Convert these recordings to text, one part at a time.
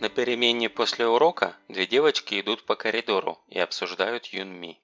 На перемене после урока две девочки идут по коридору и обсуждают Юнми.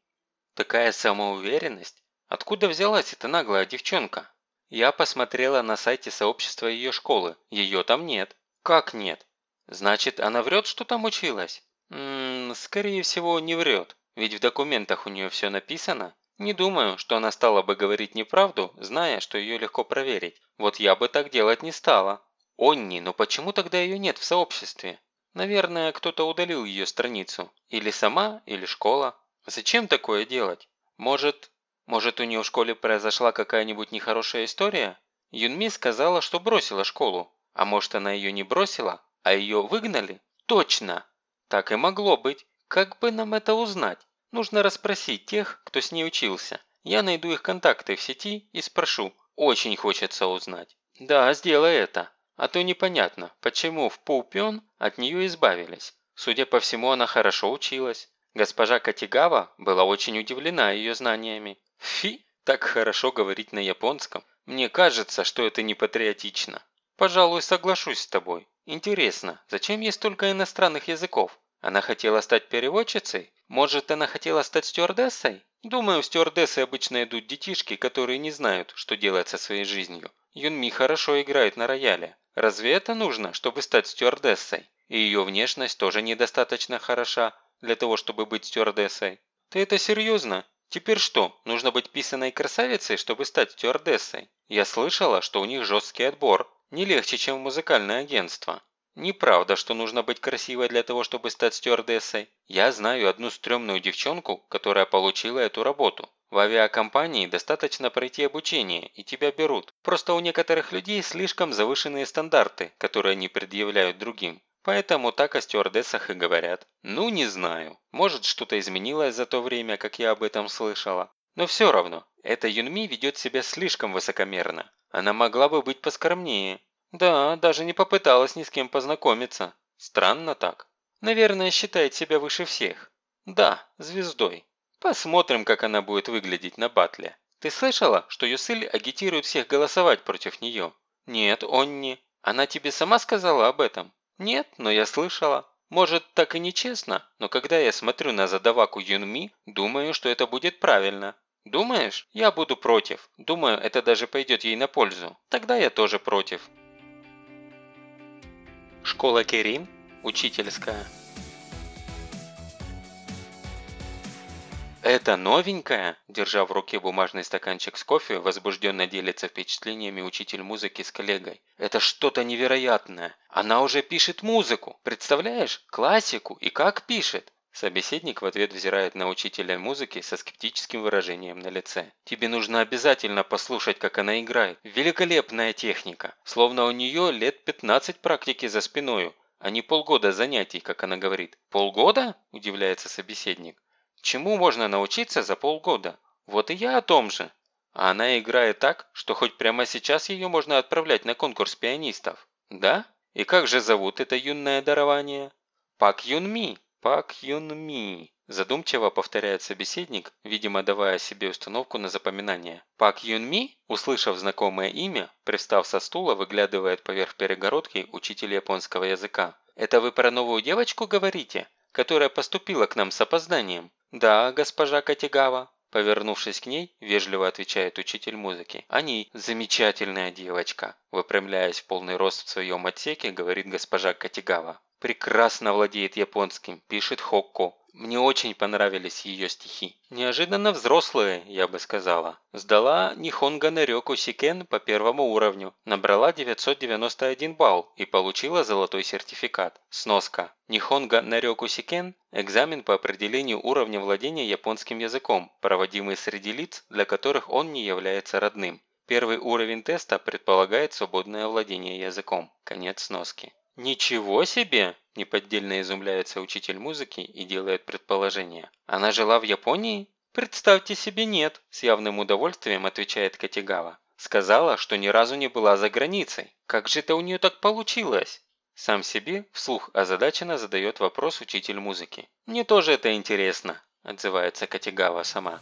Такая самоуверенность? Откуда взялась эта наглая девчонка? Я посмотрела на сайте сообщества ее школы. Ее там нет. Как нет? Значит, она врет, что там училась? Ммм, скорее всего, не врет. Ведь в документах у нее все написано. Не думаю, что она стала бы говорить неправду, зная, что ее легко проверить. Вот я бы так делать не стала. Онни, но почему тогда ее нет в сообществе? Наверное, кто-то удалил ее страницу. Или сама, или школа. Зачем такое делать? Может, может у нее в школе произошла какая-нибудь нехорошая история? Юнми сказала, что бросила школу. А может она ее не бросила, а ее выгнали? Точно! Так и могло быть. Как бы нам это узнать? Нужно расспросить тех, кто с ней учился. Я найду их контакты в сети и спрошу. Очень хочется узнать. Да, сделай это. А то непонятно, почему в Паупен от нее избавились. Судя по всему, она хорошо училась. Госпожа Катигава была очень удивлена ее знаниями. Фи, так хорошо говорить на японском. Мне кажется, что это не патриотично. Пожалуй, соглашусь с тобой. Интересно, зачем ей столько иностранных языков? Она хотела стать переводчицей? Может, она хотела стать стюардессой? Думаю, стюардессы обычно идут детишки, которые не знают, что делать со своей жизнью. Юнми хорошо играет на рояле. Разве это нужно, чтобы стать стюардессой? И ее внешность тоже недостаточно хороша для того, чтобы быть стюардессой. Ты это серьезно? Теперь что, нужно быть писаной красавицей, чтобы стать стюардессой? Я слышала, что у них жесткий отбор. Не легче, чем в музыкальное агентство. Неправда, что нужно быть красивой для того, чтобы стать стюардессой. Я знаю одну стрёмную девчонку, которая получила эту работу. В авиакомпании достаточно пройти обучение, и тебя берут. Просто у некоторых людей слишком завышенные стандарты, которые они предъявляют другим. Поэтому так о стюардессах и говорят. Ну, не знаю. Может, что-то изменилось за то время, как я об этом слышала. Но все равно, эта Юнми ведет себя слишком высокомерно. Она могла бы быть поскромнее. Да, даже не попыталась ни с кем познакомиться. Странно так. Наверное, считает себя выше всех. Да, звездой. Посмотрим, как она будет выглядеть на батле. Ты слышала, что Юсыль агитирует всех голосовать против нее? Нет, он не. Она тебе сама сказала об этом? Нет, но я слышала. Может, так и нечестно, но когда я смотрю на задаваку Юнми, думаю, что это будет правильно. Думаешь? Я буду против. Думаю, это даже пойдет ей на пользу. Тогда я тоже против. Школа Керин? Учительская. «Это новенькая?» – держа в руке бумажный стаканчик с кофе, возбужденно делится впечатлениями учитель музыки с коллегой. «Это что-то невероятное! Она уже пишет музыку! Представляешь? Классику! И как пишет!» Собеседник в ответ взирает на учителя музыки со скептическим выражением на лице. «Тебе нужно обязательно послушать, как она играет. Великолепная техника! Словно у нее лет 15 практики за спиною, а не полгода занятий, как она говорит. «Полгода?» – удивляется собеседник. Чему можно научиться за полгода? Вот и я о том же. А она играет так, что хоть прямо сейчас ее можно отправлять на конкурс пианистов. Да? И как же зовут это юное дарование? Пак Юн Ми. Пак Юн Ми. Задумчиво повторяет собеседник, видимо давая себе установку на запоминание. Пак Юн Ми, услышав знакомое имя, пристав со стула, выглядывает поверх перегородки учитель японского языка. «Это вы про новую девочку говорите, которая поступила к нам с опозданием?» «Да, госпожа Катигава», – повернувшись к ней, вежливо отвечает учитель музыки. «Она замечательная девочка», – выпрямляясь в полный рост в своем отсеке, говорит госпожа Катигава. «Прекрасно владеет японским», – пишет хокку. Мне очень понравились ее стихи. Неожиданно взрослые, я бы сказала. Сдала 日本語能力試験 по первому уровню, набрала 991 балл и получила золотой сертификат. Сноска. 日本語能力試験 – экзамен по определению уровня владения японским языком, проводимый среди лиц, для которых он не является родным. Первый уровень теста предполагает свободное владение языком. Конец сноски. «Ничего себе!» – неподдельно изумляется учитель музыки и делает предположение. «Она жила в Японии?» «Представьте себе, нет!» – с явным удовольствием отвечает Катигава. «Сказала, что ни разу не была за границей. Как же это у нее так получилось?» Сам себе вслух озадаченно задает вопрос учитель музыки. «Мне тоже это интересно», – отзывается Катигава сама.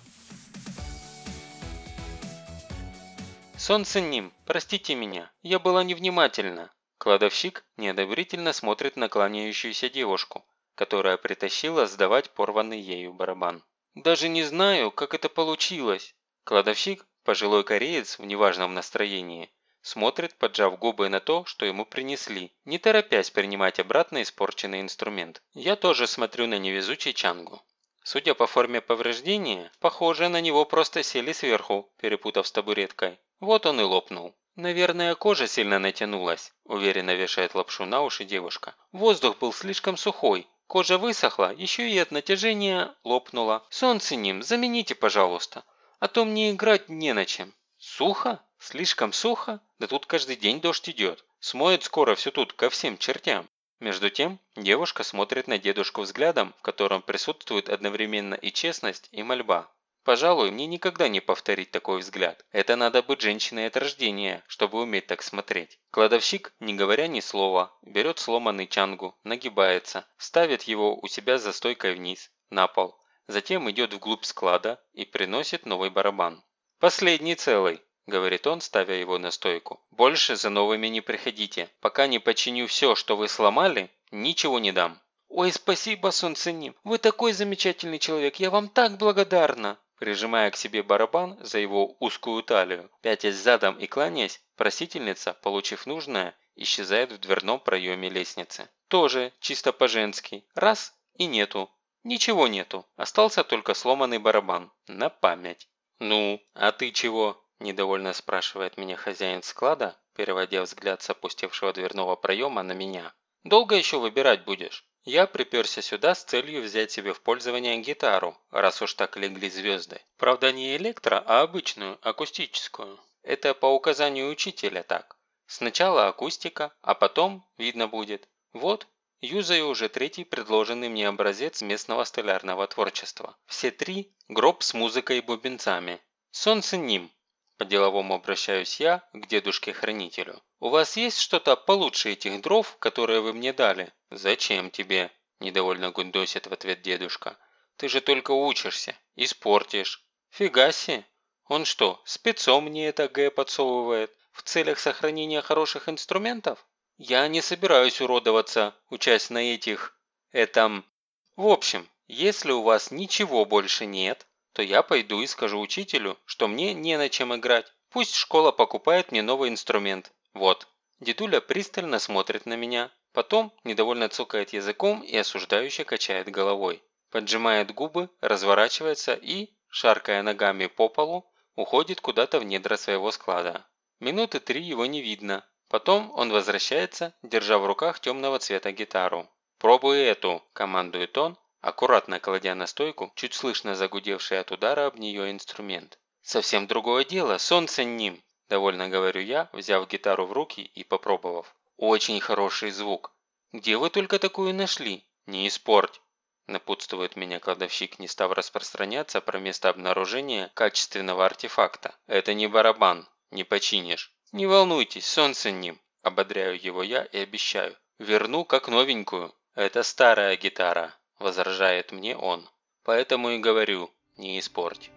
«Солнце ним, простите меня, я была невнимательна. Кладовщик неодобрительно смотрит на кланяющуюся девушку, которая притащила сдавать порванный ею барабан. «Даже не знаю, как это получилось!» Кладовщик, пожилой кореец в неважном настроении, смотрит, поджав губы на то, что ему принесли, не торопясь принимать обратно испорченный инструмент. Я тоже смотрю на невезучий Чангу. Судя по форме повреждения, похоже, на него просто сели сверху, перепутав с табуреткой. Вот он и лопнул. «Наверное, кожа сильно натянулась», – уверенно вешает лапшу на уши девушка. «Воздух был слишком сухой. Кожа высохла, еще и от натяжения лопнула. Солнце ним, замените, пожалуйста. А то мне играть не на чем». «Сухо? Слишком сухо? Да тут каждый день дождь идет. Смоет скоро все тут ко всем чертям». Между тем, девушка смотрит на дедушку взглядом, в котором присутствует одновременно и честность, и мольба. Пожалуй, мне никогда не повторить такой взгляд. Это надо быть женщиной от рождения, чтобы уметь так смотреть. Кладовщик, не говоря ни слова, берет сломанный чангу, нагибается, ставит его у себя за стойкой вниз, на пол. Затем идет вглубь склада и приносит новый барабан. «Последний целый», – говорит он, ставя его на стойку. «Больше за новыми не приходите. Пока не починю все, что вы сломали, ничего не дам». «Ой, спасибо, Солнценим! Вы такой замечательный человек! Я вам так благодарна!» Прижимая к себе барабан за его узкую талию, пятясь задом и кланяясь, просительница, получив нужное, исчезает в дверном проеме лестницы. Тоже чисто по-женски. Раз – и нету. Ничего нету. Остался только сломанный барабан. На память. «Ну, а ты чего?» – недовольно спрашивает меня хозяин склада, переводя взгляд с опустевшего дверного проема на меня. «Долго еще выбирать будешь?» Я приперся сюда с целью взять себе в пользование гитару, раз уж так легли звезды. Правда не электро, а обычную, акустическую. Это по указанию учителя так. Сначала акустика, а потом видно будет. Вот, юзаю уже третий предложенный мне образец местного столярного творчества. Все три – гроб с музыкой и бубенцами. Солнце ним. По-деловому обращаюсь я к дедушке-хранителю. «У вас есть что-то получше этих дров, которые вы мне дали?» «Зачем тебе?» – недовольно гундосит в ответ дедушка. «Ты же только учишься. Испортишь». «Фига себе! Он что, спецом мне это Г подсовывает? В целях сохранения хороших инструментов? Я не собираюсь уродоваться, учась на этих... этом... В общем, если у вас ничего больше нет, то я пойду и скажу учителю, что мне не на чем играть. Пусть школа покупает мне новый инструмент. Вот». Дедуля пристально смотрит на меня, потом недовольно цокает языком и осуждающе качает головой. Поджимает губы, разворачивается и, шаркая ногами по полу, уходит куда-то в недра своего склада. Минуты три его не видно. Потом он возвращается, держа в руках темного цвета гитару. «Пробуй эту!» – командует он, аккуратно кладя на стойку чуть слышно загудевший от удара об нее инструмент. «Совсем другое дело, солнце ним!» – довольно говорю я, взяв гитару в руки и попробовав. «Очень хороший звук. Где вы только такую нашли? Не испорть!» Напутствует меня кладовщик, не став распространяться про место обнаружения качественного артефакта. «Это не барабан, не починишь». «Не волнуйтесь, солнце ним!» – ободряю его я и обещаю. «Верну как новенькую. Это старая гитара», – возражает мне он. «Поэтому и говорю, не испорть».